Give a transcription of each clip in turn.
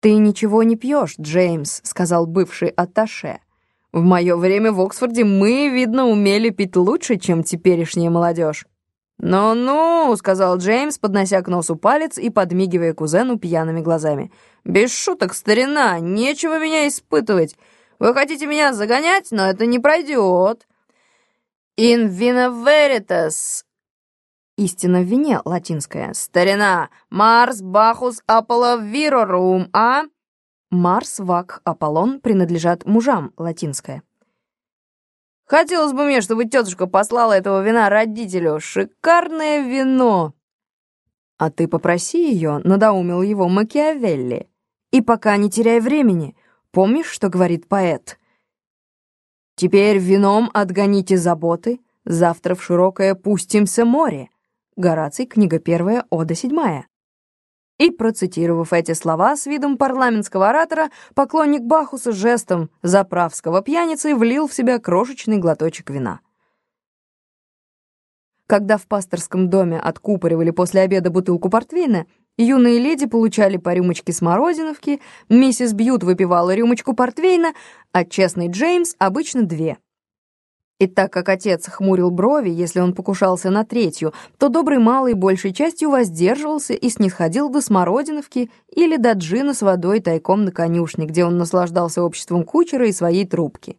«Ты ничего не пьешь, Джеймс», — сказал бывший атташе. «В мое время в Оксфорде мы, видно, умели пить лучше, чем теперешняя молодежь». «Ну-ну», — сказал Джеймс, поднося к носу палец и подмигивая кузену пьяными глазами. «Без шуток, старина, нечего меня испытывать. Вы хотите меня загонять, но это не пройдет». «In vino veritas», истина в вине, латинская. «Старина! Марс, Бахус, Аполло, Вирорум, а?» Марс, Вак, Аполлон принадлежат мужам, латинская. Хотелось бы мне, чтобы тетушка послала этого вина родителю. Шикарное вино!» «А ты попроси ее», — надоумил его Макиавелли. «И пока не теряй времени. Помнишь, что говорит поэт?» «Теперь вином отгоните заботы, завтра в широкое пустимся море». Гораций, книга первая, ода седьмая. И, процитировав эти слова с видом парламентского оратора, поклонник Бахуса жестом заправского пьяницы влил в себя крошечный глоточек вина. Когда в пасторском доме откупоривали после обеда бутылку портвейна, юные леди получали по рюмочке смородиновки, миссис Бьют выпивала рюмочку портвейна, а честный Джеймс обычно две — и так как отец хмурил брови, если он покушался на третью, то добрый малый большей частью воздерживался и снисходил до смородиновки или до джина с водой тайком на конюшне, где он наслаждался обществом кучера и своей трубки.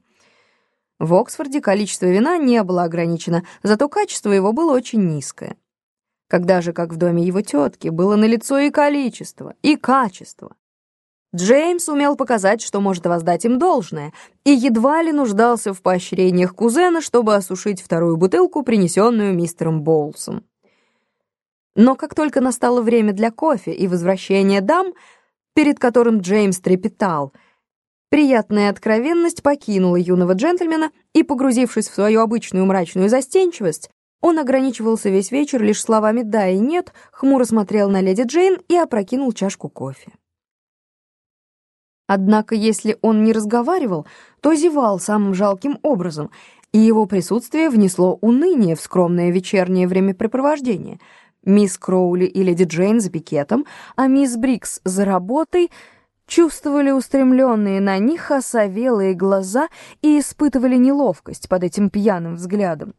В Оксфорде количество вина не было ограничено, зато качество его было очень низкое. Когда же, как в доме его тетки, было налицо и количество, и качество. Джеймс умел показать, что может воздать им должное, и едва ли нуждался в поощрениях кузена, чтобы осушить вторую бутылку, принесенную мистером Боулсом. Но как только настало время для кофе и возвращения дам, перед которым Джеймс трепетал, приятная откровенность покинула юного джентльмена, и, погрузившись в свою обычную мрачную застенчивость, он ограничивался весь вечер лишь словами «да» и «нет», хмуро смотрел на леди Джейн и опрокинул чашку кофе. Однако, если он не разговаривал, то зевал самым жалким образом, и его присутствие внесло уныние в скромное вечернее времяпрепровождение. Мисс Кроули и леди Джейн за пикетом, а мисс Брикс за работой чувствовали устремленные на них осовелые глаза и испытывали неловкость под этим пьяным взглядом.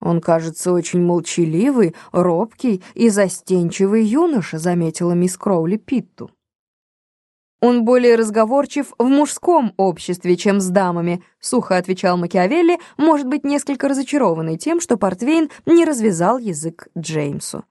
«Он кажется очень молчаливый, робкий и застенчивый юноша», — заметила мисс Кроули Питту. «Он более разговорчив в мужском обществе, чем с дамами», — сухо отвечал Макиавелли, может быть, несколько разочарованный тем, что Портвейн не развязал язык Джеймсу.